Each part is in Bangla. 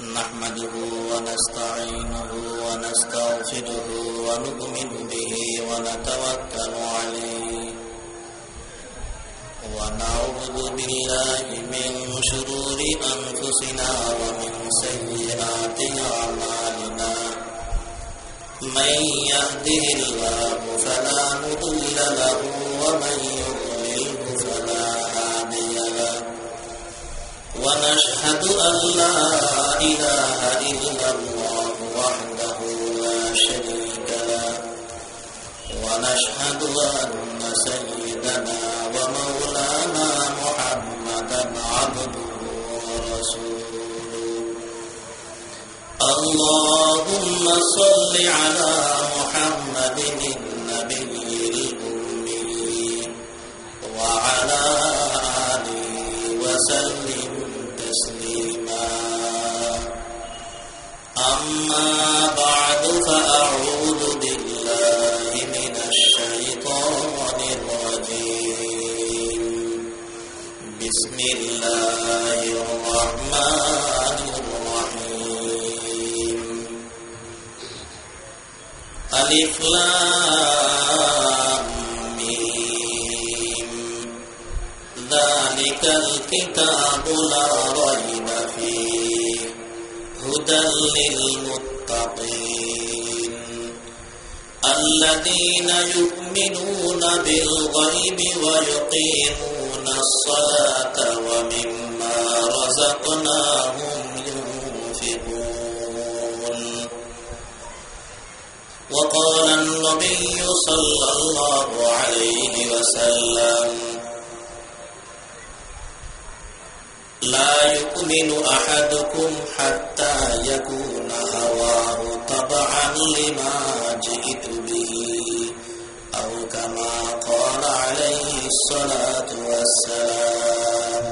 نحمده ونستعينه ونستغفره ونؤمن به ونتوكل عليه. ونعوذ بالله من شرور أنفسنا ومن سيئات أعمالنا. من يهده الله فلا مضل له ومن يضلله ونشهد أن لا إله إلا الله وحده لا شريك له. ونشهد أن سيدنا ومولانا محمدا عبده ورسوله. اللهم صل على محمد النبي الأمي وعلى آله وسلم. أما بعد فأعوذ بالله من الشيطان الرجيم. بسم الله الرحمن الرحيم. ألف ذلك الكتاب لا ريب هدى للمتقين. الذين يؤمنون بالغيب ويقيمون الصلاة ومما رزقناهم ينفقون. وقال النبي صلى الله عليه وسلم يؤمن أحدكم حتى يكون هواه طبعا لما جئت به أو كما قال عليه الصلاة والسلام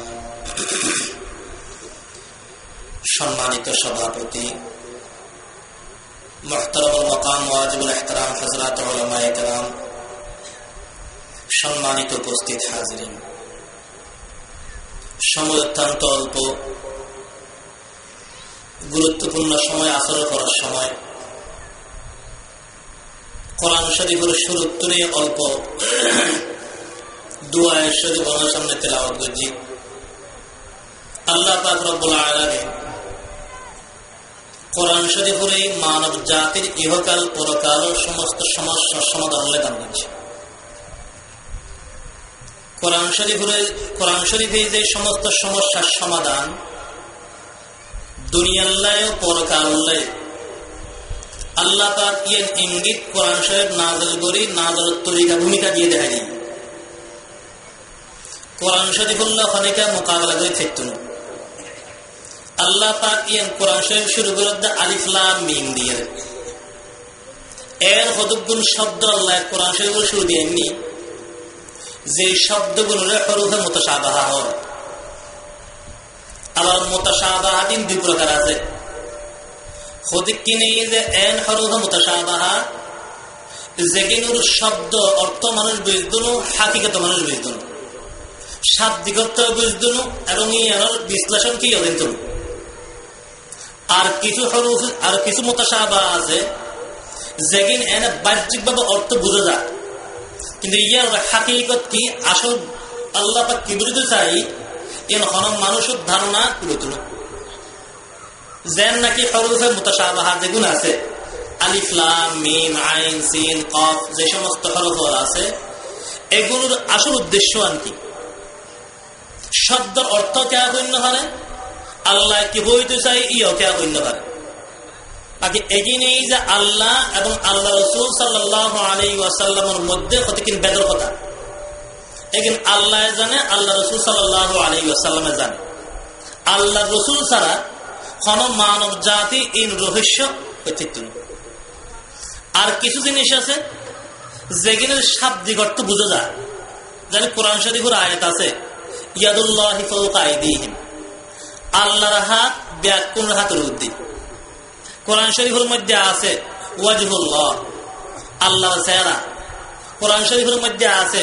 সম্মানিত সভাপতি মোহতরম মকাম ওয়াজিবুল এহতারাম হজরত ওলামা একরাম সম্মানিত উপস্থিত হাজরিন সময় অত্যন্ত অল্প গুরুত্বপূর্ণ সময়, আসর করার সময়। কোরআন শরীফের শুরু তুলে অল্প। দুয়ায় শরীফ আমার সামনে তেলাওয়াত করছি। আল্লাহ পাক রব্বুল আলামিন কোরআন শরীফের মানব জাতির ইহকাল, পরকাল সমস্ত সমস্যার সমাধান লেখান করছে। কোরআন শরীফের, কোরআন শরীফে যে সমস্ত সমস্যার সমাধান দুনিয়াল্লায় পরকাল্লায় আল্লাহ পাক ইঙ্গিত কোরআন শরীফ নাজল করি নাজল তরিকা, ভূমিকা দিয়ে দেখা যায় কোরআন শরীফুল্লাহ মোকাবেলা করে আল্লাহ পাক ইয়েন কোরআন শরীফ শুরু করে আলিফলাম মিম দিয়ে এর হদুগুন শব্দ আল্লাহ কোরআন শরীফের শুরু দিয়ে যে শব্দগুলোর হরুফে মোতাসাবাহা হয়। আবার মোতাসাবাহাদিন দুই প্রকার আছে। যে এন যেগিনুর শব্দ অর্থ মানুষ বুঝদুনু হাকিগত মানুষ বুঝদুনু। শাব্দিকত্ব বুঝদুনু, এবং বিশ্লেষণ কি অদিন আর কিছু হরুফ আর কিছু মোতাসাবা আছে যেগিন এনে বাহ্যিকভাবে অর্থ বোঝা যায়। কিন্তু ইয়ার হাকিকত কি? আসল আল্লাহ পাক কি বুঝতে চাই? মানুষের ধারণা তুলে যেন নাকি যেগুলো আছে যে সমস্ত আছে, এগুলোর আসল উদ্দেশ্য কি? শব্দের অর্থ কে গণ্য হারে আল্লাহ কি বইতে চাই, ইও কে গণ্য হারে বাকি যে আল্লাহ এবং আল্লাহ রসুল ওয়াসাল্লামের মধ্যে বেদর কথা? এগিন আল্লাহ জানে, আল্লাহ রসুল সাল্লাহ আলী ওয়াসাল্লামে জানে। আল্লাহ রসুল ছাড়া কোন মানব জাতি ইন রহস্য আর কিছু জিনিস আছে যেগুলো শাব্দিক অর্থ বোঝা যায়। জানি কোরআন শরীফের আয়াত আছে, ইয়াদুল্লাহ আল্লাহর হাত ব্যাকুন হাতের উদ্দিন কোরআন শরীফের মধ্যে আছে, ওয়াজহুল্লাহ। আল্লাহ চেহারা। কোরআন শরীফের মধ্যে আছে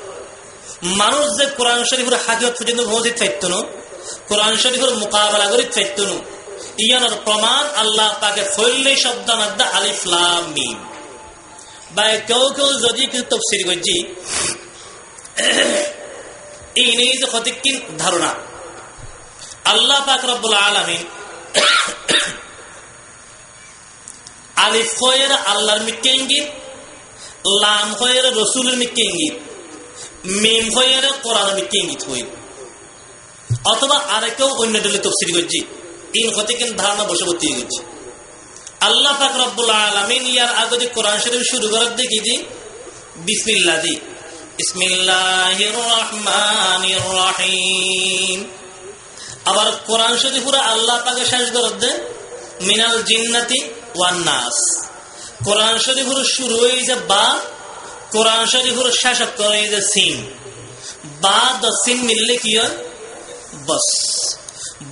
মানুষ যে কোরআন শরীফের হাকিয়ত পর্যন্ত পৌঁছে থাকত না কোরআন শরীফের মোকাবেলা করে থাকত না ইয়ানোর প্রমাণ আল্লাহ তাকে ফৈল্লে শব্দ মাদ্দা আলিফলাম বা কেউ কেউ যদি কিছু তফসির করছি, এই নেই যে ক্ষতিকিন ধারণা। আল্লাহ পাক রব্বুল আলমিন আলিফ হয়ের আল্লাহর মিকে ইঙ্গিত, লাম হয়ের রসুলের মিকে ইঙ্গিত। মিম হয়ের কোরআন মিকে ইঙ্গিত হই অথবা আরেকেও অন্য দলে তফসির করছি ইন হতে কিন্তু ধারণা বশবর্তী করছি আল্লাহ পাক রব্বুল আলমিন ইয়ার আগে কোরআন শরীফ শুরু করার দেখি যে বিসমিল্লা দি। আবার কোরআন শরীফুরা আল্লাহ পাকে শেষ করার দে মিনাল জিন্নাতি ওয়ান নাস। কোরআন শরীফুর শুরু হয়ে যে বা কোরআন শরীফুর শেষ করে যে সিন বা দ সিন মিললে কি হয়? বস।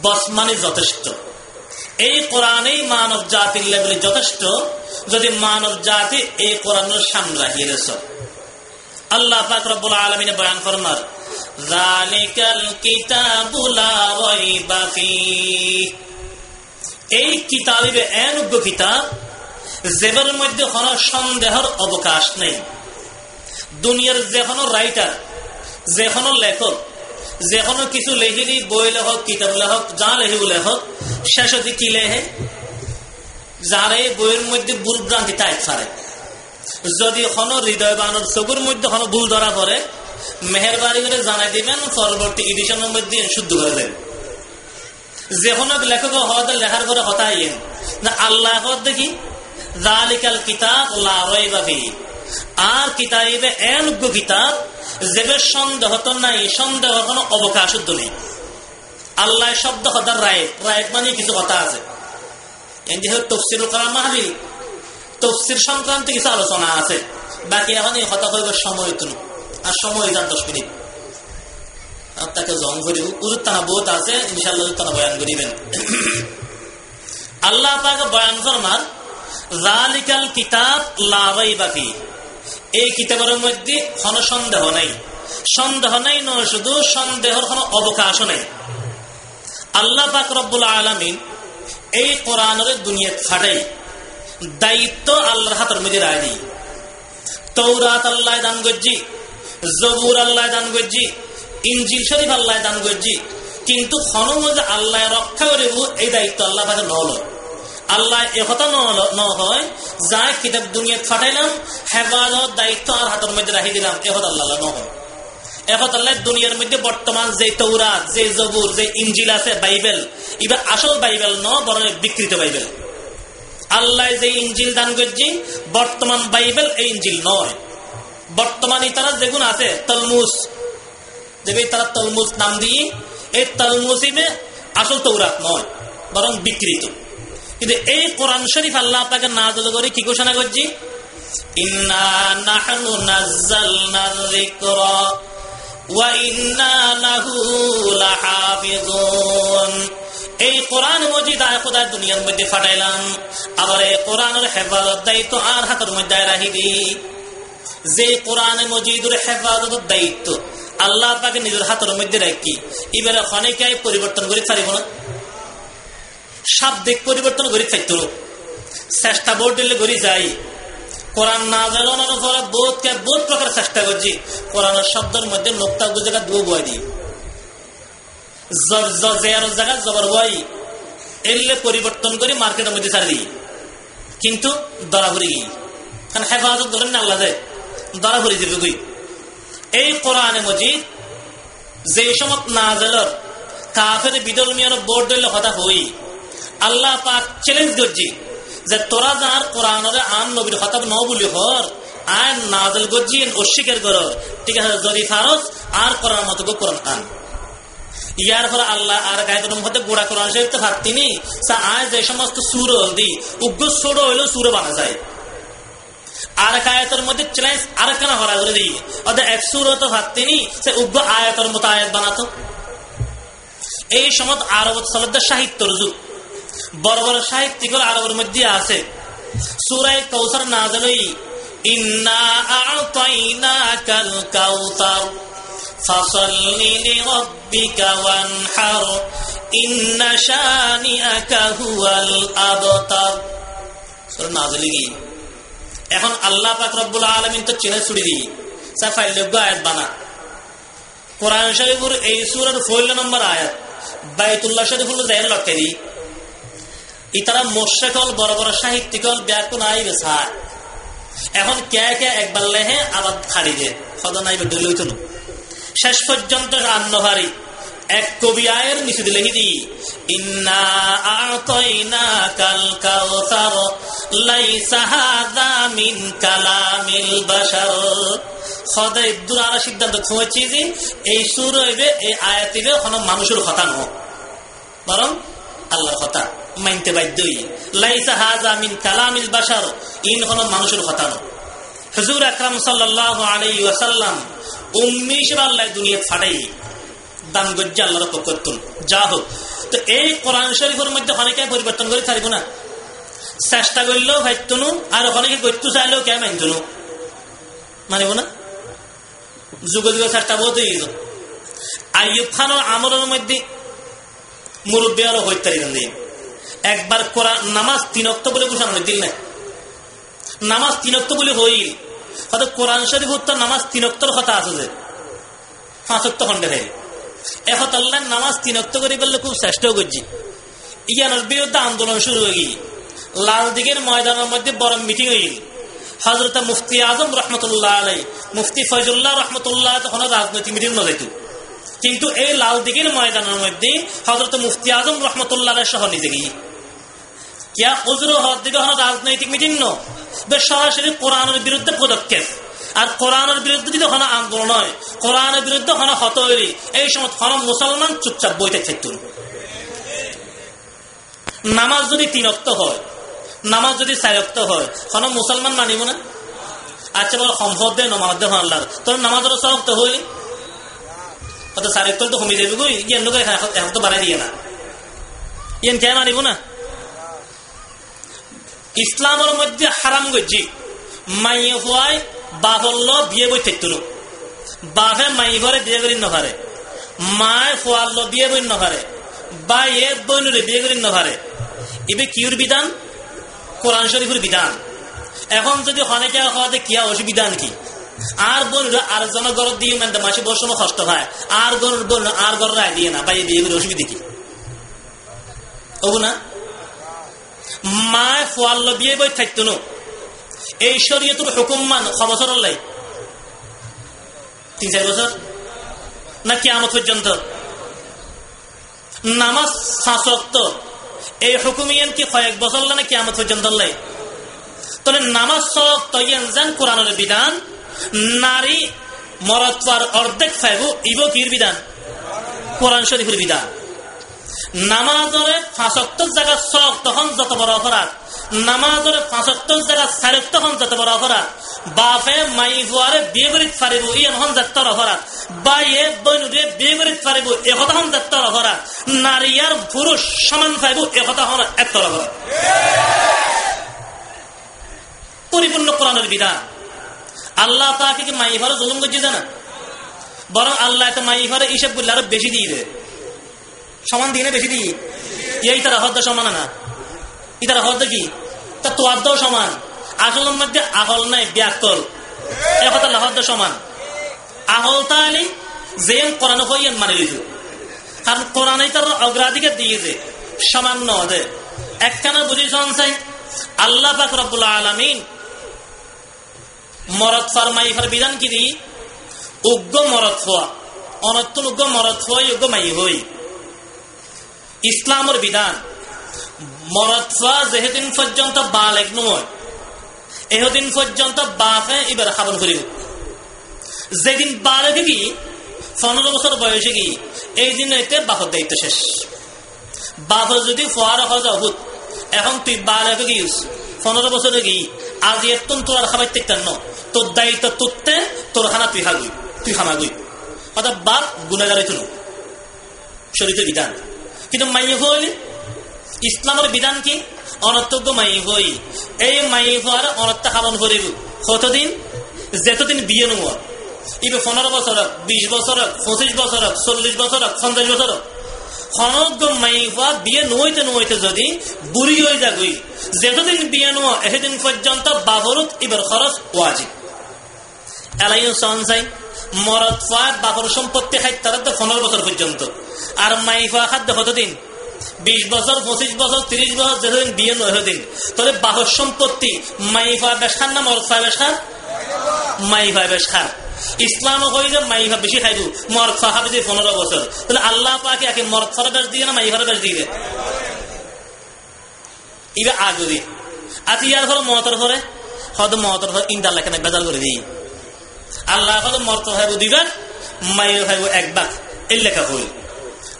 বস মানে যথেষ্ট। এই কোরআনেই মানব জাতির লেভেলে যথেষ্ট, যদি মানব জাতি এই কোরআনের সামনে রাখিয়ে আল্লাহ পাক আলমিনে বয়ান ফরমার জালিকাল কিতাবুলা রাইবা ফিহ। এই কিতাবে এনজ্ঞ কিতাব যেবার মধ্যে কোন সন্দেহের অবকাশ নেই। দুনিয়ার যে কোনো রাইটার যে কোনো লেখক যে কোনো কিছু লেখিলি, বই লেখক কিতাব লেখক, যা লেখিব লেখক শেষ শেষে কি লেহে এই বইয়ের মধ্যে ভুল ভ্রান্তি তাই ছাড়ে যদি কোনো হৃদয় বানর চকুর মধ্যে কোনো ভুল ধরা পড়ে মেহরবানি করে জানাই দিবেন পরবর্তী এডিশনের মধ্যে শুদ্ধ করে দেবেন যে কোনো লেখক হওয়াতে লেখার পরে হতাইয়েন না আল্লাহ দেখি, জালিকাল কিতাব লাফি আর কিতাবে এনজ্ঞ কিতাব যেবে সন্দেহ তো নাই সন্দেহ কোনো অবকাশ নেই। আল্লাহ শব্দ হতার রায় রায় মানে কিছু কথা আছে। তফসিল করা মাহাবি তফসির সংক্রান্ত কিছু আলোচনা আছে। বাকি এখন এই হতা হইবার সময় তো আর সময় যান দশ মিনিট। তাকে জং করিব উজুর তানা বহুত আছে ইনশাল্লাহ তানা বয়ান করিবেন। আল্লাহ পাকে বয়ান ফরমার জালিকাল কিতাব লাভাই বাকি এই কিতাবের মধ্যে কোন সন্দেহ নাই। সন্দেহ নাই, নয় শুধু সন্দেহের কোন অবকাশও নাই। আল্লাহ পাক রব্বুল আলমিন এই কোরআনের দুনিয়া ফাটাই দায়িত্ব আল্লাহর হাতের মধ্যে রায় দিই। তৌরাত আল্লাহ দান গজ্জি জবুর আল্লাহ দান গজ্জি ইঞ্জিল শরীফ আল্লাহ দান গজ্জি কিন্তু হনুমজে আল্লাহ রক্ষা করিব এই দায়িত্ব আল্লাহ পাকে নল আল্লাহ একথা ন হয় যা কিতাব দুনিয়া ফাটাইলাম, হেফাজত দায়িত্ব আর হাতের মধ্যে রাখি দিলাম একথা আল্লাহ ন হয় এখন আল্লাহ দুনিয়ার মধ্যে বর্তমান যে তৌরাত যে জবুর যে ইঞ্জিল আছে, বাইবেল এবার আসল বাইবেল ন বরং বিকৃত বাইবেল। আল্লাহ যে ইঞ্জিল দান করছি বর্তমান বাইবেল এই ইঞ্জিল নয় বর্তমানে তারা যেগুলো আছে তলমুস যে তারা তলমুস নাম দিয়ে এই তলমুসিবে আসল তৌরাত নয় বরং বিকৃত। কিন্তু এই কোরআন শরীফ আল্লাহ আপনাকে না দল করে কি ঘোষণা করছি? এই কোরআন মজিদ খোদার দুনিয়ার মধ্যে ফাটাইলাম। আবার এই কোরআনের হেফাজত দায়িত্ব আর হাতের মধ্যে রাখিবি যে কোরআন মজিদুর হেফাজত দায়িত্ব আল্লাহ পাকে নিজের হাতের মধ্যে রাখি। এবারে অনেকে পরিবর্তন করে পারিব না। শাব্দিক পরিবর্তন করে থাকতো। চেষ্টা বোর্ড দিলে করে যাই। কোরআন না জানানোর পরে বোধকে বোধ প্রকার চেষ্টা করছি। কোরআনের শব্দের মধ্যে নোক্তা জায়গা দু বয় দিই। জায়গা জবর বয়। এলে পরিবর্তন করে মার্কেটের মধ্যে ছাড়ি কিন্তু দরা ভরি গিয়ে। কারণ হেফাজত ধরেন না আল্লাহ দরা ভরি দিবে গুই এই কোরআনে মজিদ যে সময় না জেলর কাফের বিদল মিয়ানো বোর্ড হতা হই। আল্লাহ পাক চ্যালেঞ্জ করছি যে তোরা যার কোরআনরে আন নবীর হতাব ন বলি হর আয় নাজল গজি অস্বীকার কর। ঠিক আছে, যদি ফারস আর কোরআন মতো কোরআন আন। ইয়ার পরে আল্লাহ আর গায়ের মধ্যে গোড়া কোরআন শরীফ তো ভাবতিনি আজ যে সমস্ত সুর দি, উগ্র সুর হইলেও সুর বানা যায়। আর এক মধ্যে চ্যালেঞ্জ আর কেন হরা করে দিই। ওদের এক সুর তো ভাবতিনি সে উগ্র আয়াতের মতো আয়াত বানাতো। এই সময় আরব সালাদের সাহিত্য রুজু বড় বড় সাহিত্যিক আরবের মধ্যে আছে। সুরায় কৌসার না দিলেই এখন আল্লাহ পাক রব্বুল আলমিন তো চিনে ছুড়ি দি সাফাই যোগ্য আয়াত বানা। কোরআন শরীফুর এই সুরের ফৈল নম্বর আয়াত, বাইতুল্লাহ শরীফুল জাহের লক্ষ্যে দিই। ইতারা মোর্শেকল, বড় বড় সাহিত্যিকল ব্যাকুন আইবে সার এখন কে কে একবার লেহে আবার খাড়ি দে সদন আইবে ডলিত শেষ পর্যন্ত আন্নহারি, এক কবি আয়ের নিচে দিলে হিদি ইন্না আতইনা কাল কাউসার লাইসা হাযা মিন কালামিল বাশার। খদাই দুরারা সিদ্ধান্ত খুঁজছি যে, এই সুর হইবে, এই আয়াতিবে কোন মানুষের কথা নয়। বরং আল্লাহর কথা। মানতে বাধ্যই লাইসা হাযা মিন কালামিল বাশার। ইন কোন মানুষের কথা হুজুর আকরাম সাল্লাল্লাহু আলাইহি ওয়াসাল্লাম উম্মিশ আল্লাহ দুনিয়া ফাটাই দান গজ্জা আল্লাহর করতুন। যা হোক। তো এই কোরআন শরীফের মধ্যে অনেকে পরিবর্তন করে থাকব না। চেষ্টা করলেও ভাইতনু আর অনেকে করতে চাইলেও কে মানতনু? মানিব না? যুগ যুগ চেষ্টা বহুত হয়ে গেল আইয়ুব খানের আমলের মধ্যে মুরব্বী আরও হইতে একবার কোরআন নামাজ তিনক্ত বলে বুঝানো দিল না। নামাজ তিনক্ত বলে হইল। হয়তো কোরআন শরীফ উত্তর নামাজ তিনক্তর কথা আছে যে। পাঁচক্ত খন্ডে ভাই এখন আল্লাহ নামাজ তিনক্ত করে বললে খুব চেষ্টা করছি। ইয়ানোর বিরুদ্ধে আন্দোলন শুরু হয়ে গিয়ে লাল দিকের ময়দানের মধ্যে বড় মিটিং হয়ে গেল হজরত মুফতি আজম রহমতুল্লাহ আলাই মুফতি ফয়জুল্লাহ রহমতুল্লাহ তখন রাজনৈতিক মিটিং নজাইত কিন্তু এই লাল দিকের ময়দানের মধ্যে হজরত মুফতি আজম রহমতুল্লাহ সহ নিজে গিয়ে রাজনৈতিক মিটিং ন। সরাসরি কোরআনের বিরুদ্ধে পদক্ষেপ। আর কোরআনের বিরুদ্ধে যদি হন আন্দোলন হয়, কোরআনের বিরুদ্ধে হন হত এই সময় হন মুসলমান চুপচাপ বইতে থাকতুন। নামাজ যদি তিনক্ত হয়, নামাজ যদি চারক্ত হয় হন মুসলমান মানিব না। আচ্ছা বলো, সম্ভব দে নমাজ দে আল্লাহ তোর নামাজের সরক্ত হইলি? অত চারক্ত তো কমে যাবে এখন তো বাড়াই দিয়ে না। ইয়ান কে মানিব না? ইসলামের মধ্যে হারাম গজি মাই হওয়ায় বাহল্য বিয়ে বই থাকতো বাপে মাই ঘরে বিয়ে করি নভারে। মায় ফোয়াল্ল বিয়ে বই নভারে। বা এ বইনুরে বিয়ে করি নভারে। এবে কিউর বিধান? কোরআন শরীফের বিধান। এখন যদি অনেকে হওয়াতে কিয়া অসুবিধা কি আর বোনরা আর জন গরত দিয়ে মানে মাসে বসে কষ্ট হয়। আর গরুর বোন আর গর রায় দিয়ে না ভাই বিয়ে করে অসুবিধা কি? ওগু না? মায় ফোয়াল্ল বিয়ে বই থাকতো নো? এই শরীয়তুর হুকুম মান ছ বছর লাই? তিন চার বছর না কি আমত পর্যন্ত নামাজ শাসক্ত এই হুকুম হুকুমিয়ান কি কয়েক বছর না কি আমত পর্যন্ত লাই? তাহলে নামাজ সক তৈয়ান যান কোরআনের বিধান নারী মরত্বার অর্ধেক ফাইব ইব কির বিধান কোরআন শরীফের বিধান। নামাজরে ফাঁসক্ত জায়গা সক তখন যত বড় অপরাধ। নামাজরে ফাঁসক্ত জায়গা সারেক তখন যত বড় অপরাধ। বাপে, মাই হুয়ারে বিয়ে করি পারিব ই এখন যাত্রার অপরাধ। বা এ বৈনুরে বিয়ে করি পারিব একথা হন যাত্রার অপরাধ। নারী আর পুরুষ সমান পাইব একথা হন একটার অপরাধ। পরিপূর্ণ কোরআনের বিধান। আল্লাহ তাকে কি মাই ঘরে জুলুম করছে জানা বরং আল্লাহ তো মাই ঘরে হিসেব করলে আরও বেশি দিয়ে দেয়। সমান দিনে বেশি দিই। এই তারা হদ্দ সমান না। ই তারা হদ্দ কি? তা তোয়াদ্দাও সমান। আসলের মধ্যে আহল নাই ব্যাকল একথা সমান। আহল তাহলে যে কোরআন হইয়েন মানে লিখু কারণ কোরআনে অগ্রাধিকার দিয়েছে। সামান্য একখানা বুঝি আল্লাহ ফার বিধান কি দি উগ্র মরদ ফোয়া অনত্তন উগ্র মরদ ফোয়াই উগ্র মাই হই। ইসলামের বিধান। মরৎফা যেহেদিন পর্যন্ত বালেক নয় এহদিন পর্যন্ত বাফে এবার খাবন করিব। যেদিন বালেকে কি পনেরো বছর বয়সে কি এই দিন এতে বাপর দায়িত্ব শেষ। বাপর যদি ফোয়ার খরচ অভূত, এখন তুই বারো কি পনেরো বছরে কি আজ একটন তোর আর খাবার দেখতেন তোর দায়িত্ব তুলতে তোর খানা তুই খাবি, তুই খামাবি অর্থাৎ বাপ গুণাগারে তুলো শরীরের বিধান। কিন্তু মাই হইলে ইসলামের বিধান কি? অনর্তজ্ঞ মাই হই এই মাই হওয়ার অনর্ত খাবন করিব। কতদিন? যেতদিন বিয়ে নোয়া ইবে পনেরো বছর, বিশ বছর, পঁচিশ বছর, চল্লিশ বছর, পঞ্চাশ বছর। হোক মাই হওয়া বিয়ে যদি বুড়ি হয়ে যাগই যেতদিন বিয়ে নোয়া এতদিন পর্যন্ত বাবরত এবার খরচ ওয়াজিব। এলাইও সনসাই মরদ ফাঁক বাবর সম্পত্তি খাই তারা তো পনেরো বছর পর্যন্ত। আর মাই ফাঁ খাদ্য কতদিন? বিশ বছর, পঁচিশ বছর, তিরিশ বছর, যেদিন বিয়ে নয় দিন বাহর সম্পত্তি মাইফা বেশ খান না মরদ ফা খান মাইফা বেশ খান ইসলাম কই যে মাইফা বেশি খাইবো, মরদ ফা খাবে যে পনেরো বছর। তাহলে আল্লাহ পাকে একে মরদ ফারা বেশ দিয়ে না মাইফারা বেশ দিয়ে? ইবে আগুরি আজ ইয়ার ফলে মতর ফলে হয়তো মতর ফলে ইন্টার লেখা বেজাল করে দিই। আল্লাহ হলো মরত ভাইব দিবেন মাইয়ের ভাইব এক বাঘ এই লেখা হইল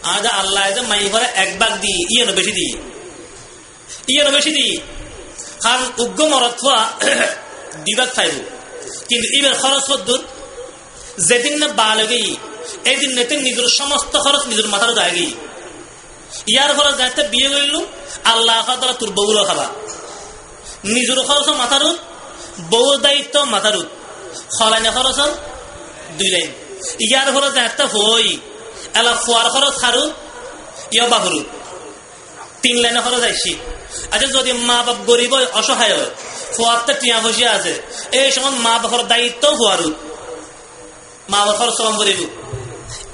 আজ আল্লাহ মাই ঘরে এক বাঘ দিই ইয়ে বেশি দিই। ইয়ে বেশি দিই। কারণ উগ্র মরত হওয়া দিবাগ খাইব। কিন্তু ইবের খরচ হদ্দুর যেদিন না বা লেগেই এই দিন নেতে নিজের সমস্ত খরচ নিজের মাথার যায় ইয়ার ফলে যাইতে বিয়ে করিল আল্লাহ তোর বউর খাবা। নিজের খরচ মাথারুত বউর দায়িত্ব মাথারুত খলাইনে খরচ দুই লাইন ইয়ার খরচ একটা হই এলা ফুয়ার খরচ খারু ইয়া বাহুরু তিন লাইনে খরচ আইসি আচ্ছা যদি মা বাপ গরিব অসহায় হয় ফুয়ারতে টিয়া বসে আছে এই সময় মা বাপর দায়িত্ব ফুয়ারু মা বাপ খরচ কম করিব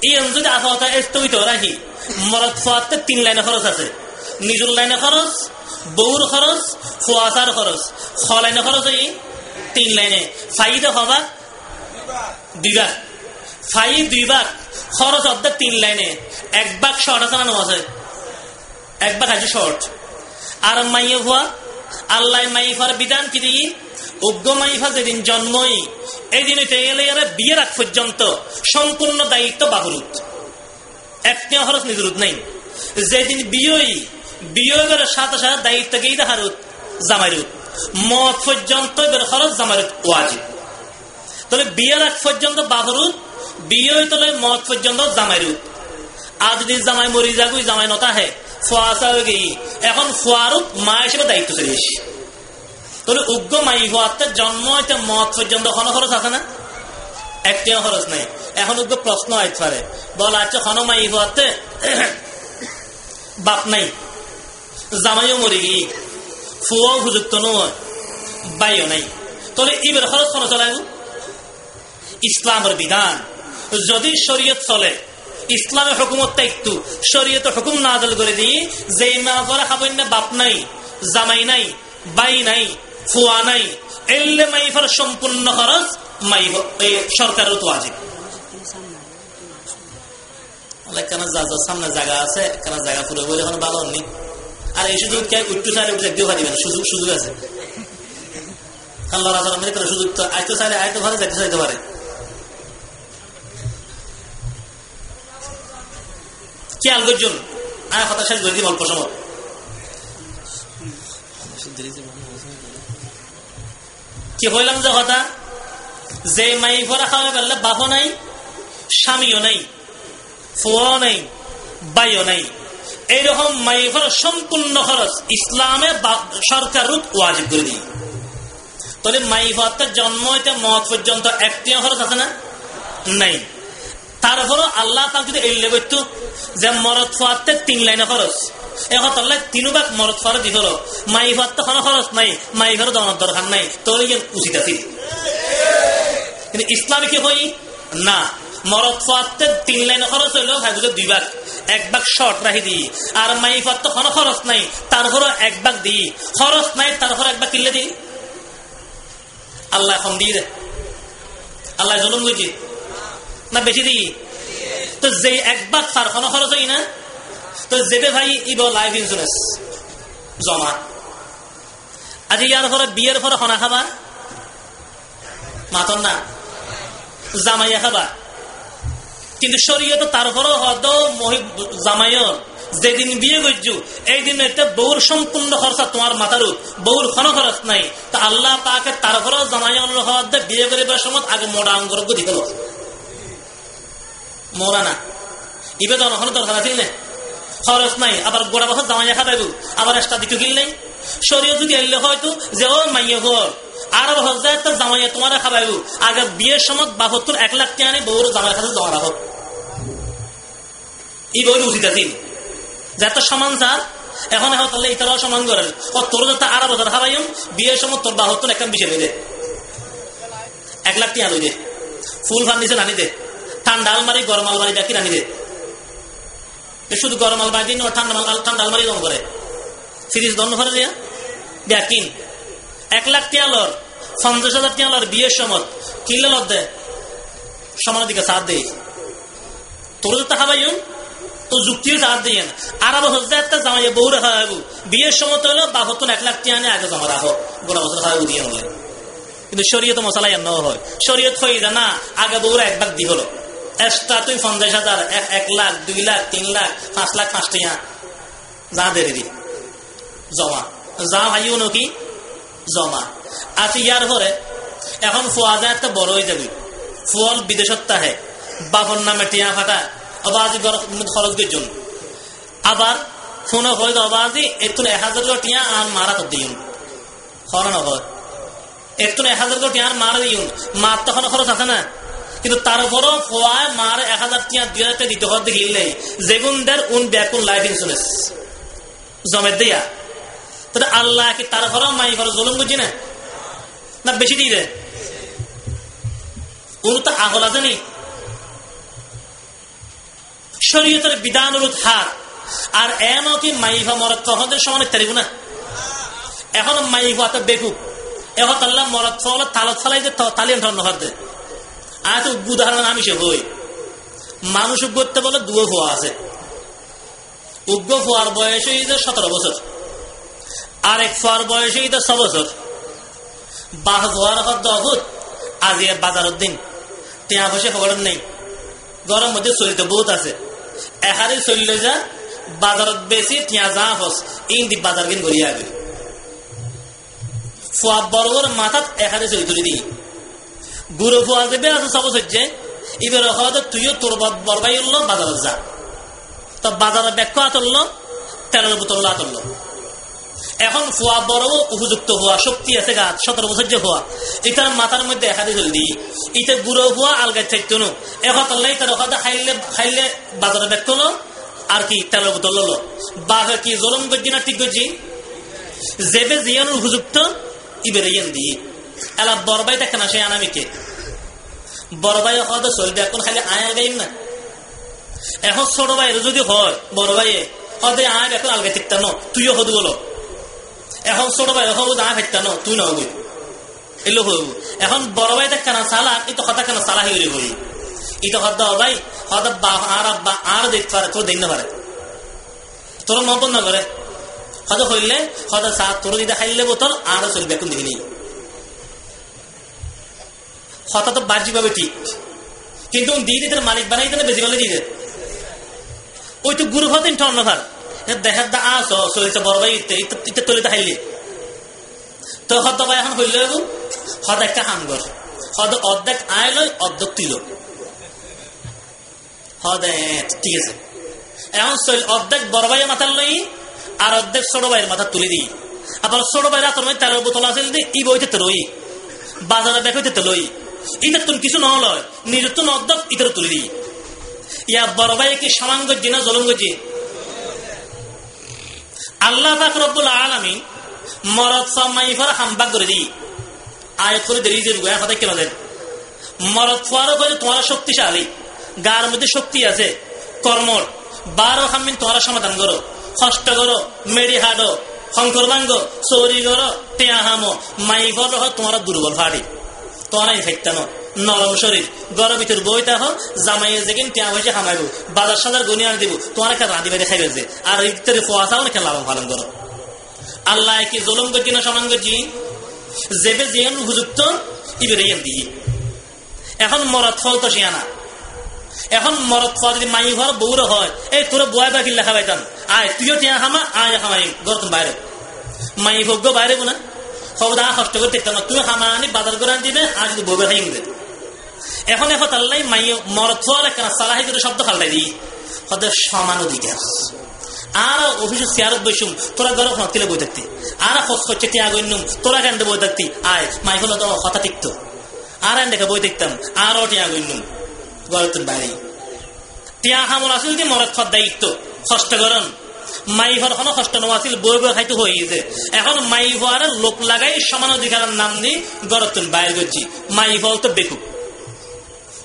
এই যদি আফাওতা স্থগিত রাখি মরদ ফুয়ারতে তিন লাইনে খরচ আছে নিজের লাইনে খরচ বউর খরচ ফুয়াশার খরচ খ লাইনে খরচ এই তিন লাইনে ফাইদে হবা দুই ভাগ ফাই দুই ভাগ খরচ অর্ধেক তিন লাইনে এক ভাগ শর্ট আছে না আছে? এক ভাগ আছে শর্ট। আর মাইয়ে হওয়া আল্লাহ মাইফার বিধান কি দিই? উগ্র মাইফা যেদিন জন্মই এই দিন এলে বিয়ে রাখ পর্যন্ত সম্পূর্ণ দায়িত্ব বাবরুত একটি খরচ নিজরুত নাই। যেদিন বিয়ই বিয়ে করে সাথে সাথে দায়িত্ব গেই দেখারুত জামাইরুত মত পর্যন্ত এবার খরচ জামাইরুত ওয়াজিব। তাহলে বিয়ের আগ পর্যন্ত বাবরুত বিয়ে হইতলে মত পর্যন্ত জামাইরুত আর যদি জামাই মরি যাগুই, জামাই নতা হে ফুয়াশা গেই, এখন ফুয়ারুত মা হিসেবে দায়িত্ব চলে এসি তাহলে উগ্র মাই হওয়াতে জন্ম হইতে মত পর্যন্ত কোনো খরচ আছে না? একটিও খরচ নাই। এখন উগ্র প্রশ্ন আইতে পারে। বল আচ্ছা খন মাই হওয়াতে বাপ নাই, জামাইও মরি গিয়ে ফুয়াও উপযুক্ত নয় বাইও নাই তাহলে ইবের খরচ ইসলামের বিধান। যদি শরীয়ত চলে ইসলামের হুকুমত একটু শরীয়ত হুকুম নাজল করে দিই যে মা করে খাবেন না বাপ নাই, জামাই নাই, বাই নাই ফুয়া নাই, এলে মাইফার সম্পূর্ণ খরচ মাই সরকারের তো আজিব। কেন সামনে জায়গা আছে, কেন জায়গা পুরো বলে এখন ভালো নেই আর এই সুযোগ কে উঠতে চাইলে উঠে দিও পারিবেন সুযোগ সুযোগ আছে। আল্লাহ সুযোগ তো চাইলে আয়তো ঘরে যেতে চাইতে পারে। খেয়াল করছেন আর কথা করে দিই অল্প সময়। কি হইলাম যে কথা? যে মাই ভরা খাওয়া পারলে বাপও নাই, স্বামীও নাই, ফুয়াও নাই, বাইও নাই। এইরকম মাই ভরা সম্পূর্ণ খরচ। ইসলামে সরকার রূপ ওয়াজিব করে দিই তাহলে মাই ভরাতে জন্ম হইতে মত পর্যন্ত একটিও খরচ আছে না? নাই। তারপরও আল্লাহ তার যদি এলে করতো যে মরদ ফোয়াতে তিন লাইনে খরচ এখন তাহলে দি হলো। মাই ফাতে কোনো খরচ নাই মাই ফেরত দনের দরকার নাই। তোর উচিত আছে। কিন্তু ইসলামে কি হই না। মরদ ফাতে তিন লাইনে খরচ হইল ভাইগুলো দুই ভাগ এক ভাগ শর্ট রাখি দিই আর মাই ফাত তো কোনো খরচ নাই তারপরও এক ভাগ দিই খরচ নাই তারপর এক ভাগ কিনলে দিই আল্লাহ এখন দিয়ে দে। আল্লাহ জলুম বুঝি না বেশি দিই তো যে এক একবার তার কোনো খরচ হই না, তো যেতে ভাই ইব লাইফ ইন্সুরেন্স জমা। আজি ইয়ার পরে বিয়ের পরে খনা খাবা? মাতন না। জামাইয়া খাবা? কিন্তু শরীয়ত তারপরও হয়তো জামাইয়র যেদিন বিয়ে করছু, এই দিন বউর সম্পূর্ণ খরচা তোমার মাথার বউর কোনো খরচ নাই। তা আল্লাহ তাকে তারপরেও জামাইয়র হওয়ার বিয়ে করিবার সময় আগে মোড়া অঙ্গর দিতে মোড়া না। ইবে অনখন দরকার আছে খরচ নাই, আবার গোড়া বছর জামাইয়া খাটাইব, আবার একটা দিকে কিল শরীয় যদি আইলে হয়তো যে, ও মাইয়া ঘর, আর হজার একটা জামাইয়া তোমার খাবাইব আগে বিয়ের সময় বাহত্তর এক লাখ টাকা আনি বউর জামাই কাছে জমা রাখো। এই বই উচিত আছে যাতে সমান স্যার এখন এখন তাহলে ইতারাও সমান করেন ও তোর যাতে আর বছর খাবাইম বিয়ের সময় তোর বাহত্তর একটা বিষয় দে এক লাখ টাকা লই দে ফুল ফার্নিচার আনি দে ঠান্ডা আলমারি, গরম আলমারি দেখি আনি দে শুধু গরম আলমারি দিন ঠান্ডা ঠান্ডা আলমারি দম করে। ফ্রিজ দণ্ড করে দিয়া। ব্যাকিন এক লাখ টিয়ালর পঞ্চাশ হাজার টিয়ালর বিয়ের সময় কিনলে লদ দে। সমানের দিকে সাথ দেয় তোর তো খাবাইন তো যুক্তিও সাথ দিয়ে আর আবার হচ্ছে একটা জামাই বউ রেখা হইব বিয়ের সময় তো হলো বাহত্তর এক লাখ টিয়া আগে জমা রাখো গোটা বছর খাওয়া দিয়ে হলে কিন্তু শরীয়ত মশলা এন্ন হয় শরীয়ত হয়ে যা না আগে বউরা একবার দি হলো এক্সট্রা তুই পঞ্চাশ হাজার এক লাখ দুই লাখ তিন লাখ পাঁচ লাখ পাঁচ টিয়া যা দেরি দি জমা যা ভাইও নাকি জমা আচ্ছা ইয়ার পরে এখন ফোয়া যায় একটা বড় হয়ে যাবে ফুয়াল বিদেশত তাহে বাপর নামে টিয়া ফাটা অবাজি খরচ গেজন আবার ফোনে হয়ে অবাজি একটু এক হাজার টিয়া আর মারা তো দিন হর নয় একটু এক হাজার টিয়া আর মারা দিন মার তখন খরচ আছে না। কিন্তু তারপরও ফোয়ায় মার এক হাজার টিয়া দুই হাজার দিতে হওয়ার দেখলে যেগুন দের উন ব্যাকুন লাইফ ইন্সুরেন্স জমে দিয়া। তাহলে আল্লাহ কি তার ঘর মাই ঘর জলম বুঝি না? বেশি দিয়ে দেয়। ওর তো আগল আছে নি। শরীয়তের বিধান অনুরোধ হার। আর এমন কি মাইফা মরত তহদের সমান তারিব না এখন মাইফা তো বেকুব। এখন তাল্লাহ মরত ফল তালত ফলাই যে তালিয়ান ধর্ম হর দে। আর তো উদাহরণ আমি সে হই। মানুষ করতে বলে দুয়ো হওয়া আছে। উগ্র হওয়ার বয়স হয়েছে সতেরো বছর। আর এক ফর বয়স হয়েছে ছ বছর। বাহ হওয়ার হদ অভূত। আজ বাজারের দিন টিয়া বসে খবর নেই। গরম মধ্যে চলিত বহুত আছে। এহারে চললে যা বাজারত বেশি টিয়া যা হস দি বাজার কিন গড়িয়া আগে। ফুয়া বড় মাথাত এহারে চলি তুলি দিই গুরু ফুয়া দেবে আছে সব হচ্ছে এবার হয়তো তুইও তোর বরবাই উঠল বাজারত যা। তো বাজারে ব্যাখ্যা আতল তেলের বোতল আতরলো এখন ফুয়া বড় উপযুক্ত হওয়া, শক্তি আছে গাছ সতেরো বছর যে হওয়া। এটার মাথার মধ্যে একাদি জলদি এটা বুড়ো হওয়া আলগায় থাকতো না। এখন তার খাইলে খাইলে বাজারে ব্যাগ করল আর কি তেলের বোতল ললো। বাঘ কি জলম করছি না ঠিক করছি? যেবে জিয়ান উপযুক্ত ইবেরে ইয়ান দিয়ে এলা বরবাই দেখে না সে আনামিকে। ভাই হয়তো চলবে এখন খালি আয়া গাইম না। এখন ছোট ভাইয়ের যদি হয়, বড় ভাইয়ে, হদে আয় এখন আলগে ঠিকতা ন। তুইও হদু বলো। এখন ছোট ভাই হবু দা ফেরতা ন তুই নহবি এলো হইব। এখন বড় ভাই দেখ কেন সালা ইতো কথা কেন সালা হইরে হই ইতো হদ্দা ভাই হদা বা, আর আব্বা, আর দেখতে পারে, তোর দেখতে পারে। তোর মতন না করে। হয়তো হইলে, হয়তো চা, তোর দিদা খাইলে বোতল আর চলবে এখন দেখিনি হতা তো বাহ্যিক ভাবে ঠিক। কিন্তু দিয়ে দিতে মালিক বানাই দিলে, বেশি বলে দিয়ে ওই তো গুরু হতেন ঠন্নভার দেখার দা ভাই ভাই এখন অর্ধেক বড় ভাইয়ের মাথার লই, আর অর্ধেক ছোট ভাইয়ের মাথা তুলে দিই। আবার ছোট মধ্যে তেলের বোতল আছে ই বইতে তো রই বাজারে দেখ হইতে লই। ইটার তুমি কিছু নহলয় নিজের তো অর্ধেক ইটার তুলে দিই। ইয়া বড় ভাই কি সমান করছি না জলম করছি আল্লাহ পাক রব্বুল আলমী মরদ মাইফার হামবাগ করে দিই। আয় করে দেরি যে রুগায় কথা কেন দেন? মরদ ফুয়ারও করে তোমার শক্তিশালী। গার মধ্যে শক্তি আছে, কর্মর। বারো হামিন তোমার সমাধান করো। কষ্ট করো, মেডি হাডো শঙ্কর বাঙ্গ চৌরি করো, টেয়া হামো। মাইফর রহ তোমার দুর্বল ফাড়ি তোমার ফেকতানো নরম শরীর গর ভিতর বইতে হোক জামাইয়ে যেদিন টিয়া হয়েছে হামাইব। বাজার সাজার গনি আনে দিব। তোমার একটা রাঁধি বাইরে খাইবে যে। আর ইত্যাদি ফোয়াশাও না লালন পালন করো? আল্লাহ কি জলম করছি না সমান করছি যেবে যেন উপযুক্ত ইবের ইয়ান দিই এখন মরত ফল তো শিয়ানা। এখন মরত খাওয়া যদি মাই ঘর বউরে হয়, এই তোর বয় বা কিল্লা খাবাইতাম। আয়, তুইও টিয়া খামা, আয় খামাই, ঘর তুমি বাইরে। মাই ভোগ্য বাইরে না খবর কষ্ট করে দেখতাম তুই খামা আনি বাজার করে দিবে আর যদি বউবে খাই দে। এখন এখন তাল্লাই মাই মরত খাওয়ার কেন সালাহি করে শব্দ খাল্লাই দিই হতে সমান অধিকার। আর অফিসের চেয়ারত বৈশুম, তোরা ঘর হতিলে বই থাকতি। আর খোঁজ করছে টিয়া গণ্যম তোরা কেন বই থাকতি। আয়, মাই হলো তো কথা টিকত আর আন দেখে বই দেখতাম আরও টিয়া গণ্যম গড়তুন বাইরে। টিয়া হামল আসিল যে মরত খর দায়িত্ব কষ্ট করন মাই ঘর কোনো কষ্ট নোয়া আছিল বই বই খাইতে হয়ে গেছে। এখন মাই হওয়ার লোক লাগাই সমান অধিকারের নাম দিয়ে গড়তুন বাইরে করছি মাই ফল তো বেকুব।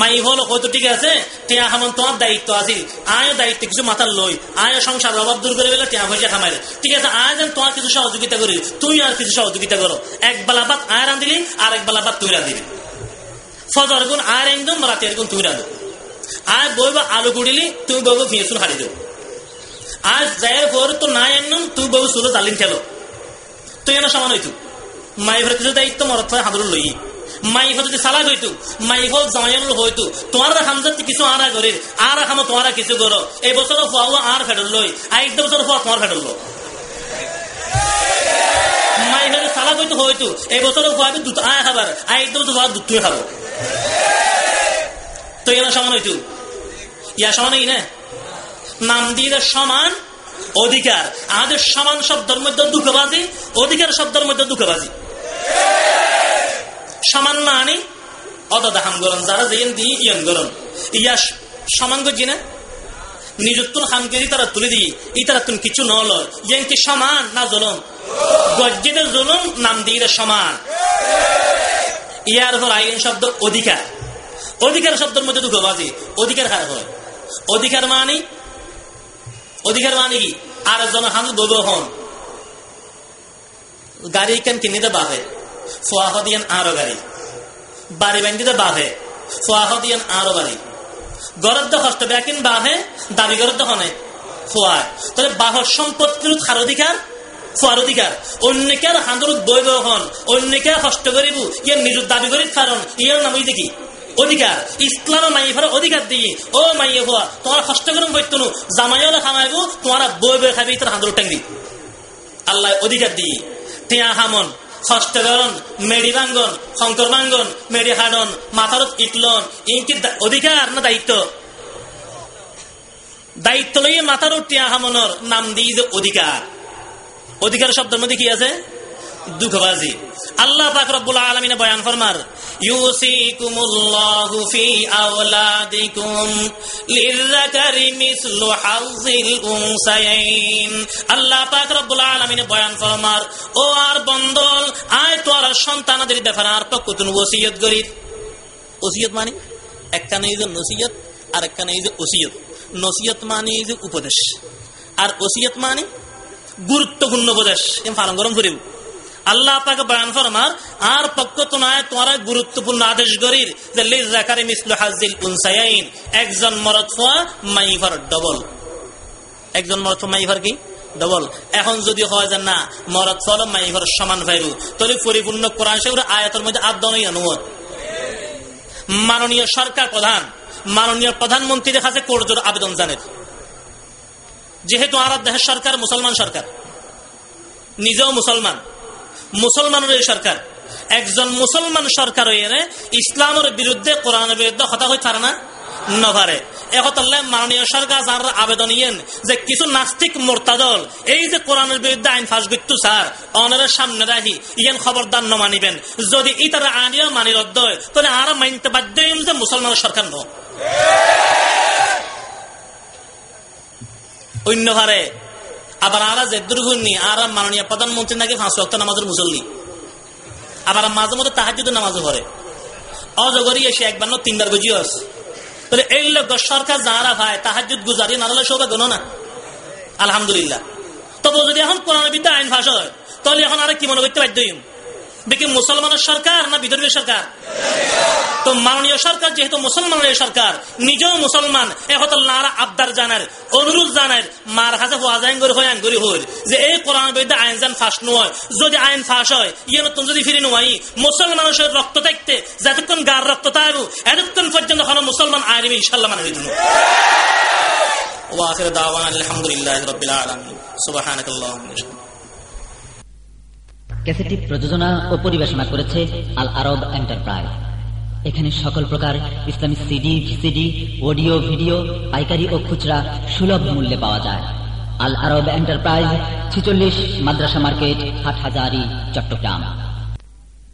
মাই হলো হয়তো ঠিক আছে, টিয়া হামন তোমার দায়িত্ব আছিল আয়ও দায়িত্ব কিছু মাথার লই আয়ও সংসার অভাব দূর করে গেলে টিয়া পয়সা খামাই ঠিক আছে, আয় যেন তোমার কিছু সহযোগিতা করি, তুই আর কিছু সহযোগিতা করো। এক বেলা বাদ আয় রাঁধিলি, আর এক বেলা বাদ তুই রাঁধিলি ফজর গুণ আর একদম রাতের গুণ তুই রাঁধো। আয় বইব আলু কুড়িলি, তুই বইব ভিয়েসুল হারি দেব আজ যায়ের পর তো নাই একদম তুই বইব সুলো তালিম খেলো তুই এনে সমান হইতু। মাই ঘরে কিছু দায়িত্ব মরত হয় হাদুর লই মাই যদি সালাক হইতু, মাই হল জামাইল হইতু। তোমার হামজাত কিছু আরা করির, আর খামো কিছু করো। এই বছর ফুয়া আর ফেডল লই, আর এক বছর ফুয়া তোমার ফেডল সালাক হইতু হইতু। এই বছর ফুয়া দুধ আয় খাবার, আর এক বছর ফুয়া দুধ তুই খাব। তো এরা সমান হইতু? ইয়া সমান এই না? নাম দিয়ে সমান অধিকার। আমাদের সমান শব্দের মধ্যে দুঃখবাজি, অধিকার শব্দের মধ্যে দুঃখবাজি। সমান মানে অদা হাম গরম, যারা যেন দিয়ে ইয়ন গরম। ইয়া সমান করছি না নিজত্তুন হামকে তারা তুলে দিই, ই তারা তুমি কিছু ন লয় ইয়ান কি সমান না জলম? গজ্জিদের জলম নাম দিয়ে সমান। ইয়ার পর আইন শব্দ অধিকার। অধিকার শব্দের মধ্যে দুঃখবাজি অধিকার হার হয়? অধিকার মানে? অধিকার মানে কি? আর একজন হাম বব হন। গাড়ি কেন কিনিতে বাহে ফোয়াহ দিয়েন আরও গাড়ি। বাড়ি বান্ধিতে বাহে ফোয়াহ দিয়েন আরও বাড়ি গরত দে হস্ত ব্যাকিন বাহে দাবি গরত হনে ফোয়া তাহলে বাহর সম্পত্তির খার অধিকার অধিকার। হন হস্ত করিব ইয়ার নিজের দাবি করির কারণ, ইয়ার নাম দেখি অধিকার। ইসলাম মাই ফেরা অধিকার দিয়ে ও মাইয়ে হওয়া তোমার কষ্ট করুন বৈতনু জামাইলে খামাইব, তোমার বই বই খাবি তোর হাঁদুর টাঙ্গি আল্লাহ অধিকার দিয়ে টিয়া হামন হস্তকরণ মেডি ভাঙ্গন শঙ্কর ভাঙ্গন মেডি হাডন মাথার ইটলন ইনকি অধিকার না দায়িত্ব? দায়িত্ব লইয়ে মাথার টিয়া হামনের নাম দিয়ে অধিকার। অধিকার শব্দের মধ্যে কি আছে? দুঃখবাজি আল্লাহ পাক রব্বুল বয়ান ফরমার আল্লাহ বয়ান ও আর বন্দল, আয় সন্তানাদের ব্যাপারে আর পক্ষ তুমি ওসিয়ত করি। ওসিয়ত মানে? একখানে এই যে নসিয়ত আর একখানে এই যে ওসিয়ত। নসিয়ত মানে যে উপদেশ। আর ওসিয়ত মানে গুরুত্বপূর্ণ উপদেশ। ফালন গরম করিব আল্লাহ আপনাকে বয়ান ফরমার, আর পক্ষ তোমায় তোমার গুরুত্বপূর্ণ আদেশ করির, যে লিজ জাকারি মিসলু হাজিল উনসায়াইন একজন মরদ ফোয়া মাইফার ডবল। একজন মরদ মাইফার কি? ডবল। এখন যদি হয় যে না, মরদ ফল মাইফার সমান ভাইবু তাহলে পরিপূর্ণ কোরআন সেগুলো আয়াতের মধ্যে আদনই অনুমত মাননীয় সরকার প্রধান, মাননীয় প্রধানমন্ত্রীদের কাছে কোর্জোর আবেদন জানেন যেহেতু আর দেশের সরকার মুসলমান সরকার, নিজেও মুসলমান মুসলমানের সরকার। একজন মুসলমান সরকার হয়ে ইসলামের বিরুদ্ধে, কোরআনের বিরুদ্ধে হতা হয়ে পারে না নভারে মাননীয় সরকার আবেদন ইয়েন যে কিছু নাস্তিক মোরতাদল, এই যে কোরআনের বিরুদ্ধে আইন ফাঁস বিত্তু স্যার অনারের সামনে রাখি ইয়েন খবরদার ন মানিবেন। যদি ই তারা আনিয়া মানি রদ্দ তাহলে আর মানতে বাধ্য যে মুসলমানের সরকার ন অন্যভাবে আবার আরা যে দুর্গুণনি আর মাননীয় প্রধানমন্ত্রী নাকি পাঁচ রক্ত নামাজের মুসল্লি। আবার মাঝে মধ্যে তাহার যদি নামাজও করে অজগরি এসে একবার তিনবার বুঝিও আছে তাহলে এই লোক, সরকার যারা ভাই তাহার গুজারি, না হলে সৌভাগ্য না আলহামদুলিল্লাহ। তবে যদি এখন কোরআন বিদ্যা আইন ভাষা হয়, তাহলে এখন আর কি মনে করতে বাধ্য দেখি মুসলমানের সরকার না বিদর্ভীর সরকার তো মাননীয় সরকার যেহেতু মুসলমানের সরকার নিজেও মুসলমান এখন নারা আবদার জানার অনুরোধ জানার মার হাতে হওয়া যায় গরি হয় আঙ্গুরি হই যে এই কোরআন বৈদ্য আইন জান ফাঁস নয় যদি আইন ফাঁস হয় ইয়ে নতুন যদি ফিরে নয় মুসলমানের সহিত রক্ত থাকতে যতক্ষণ গার রক্ত থাকবো এতক্ষণ পর্যন্ত কোনো মুসলমান আইন ইনশাল্লাহ মানে দিন واخر دعوانا الحمد لله رب العالمين سبحانك اللهم وبحمدك ক্যাসেটটি প্রযোজনা ও পরিবেশনা করেছে আল আরব এন্টারপ্রাইজ। এখানে সকল প্রকার ইসলামী সিডি, ভিসিডি, অডিও, ভিডিও, পাইকারি ও খুচরা সুলভ মূল্যে পাওয়া যায়। আল আরব এন্টারপ্রাইজ ছিচল্লিশ মাদ্রাসা মার্কেট, হাটহাজারি, চট্টগ্রাম।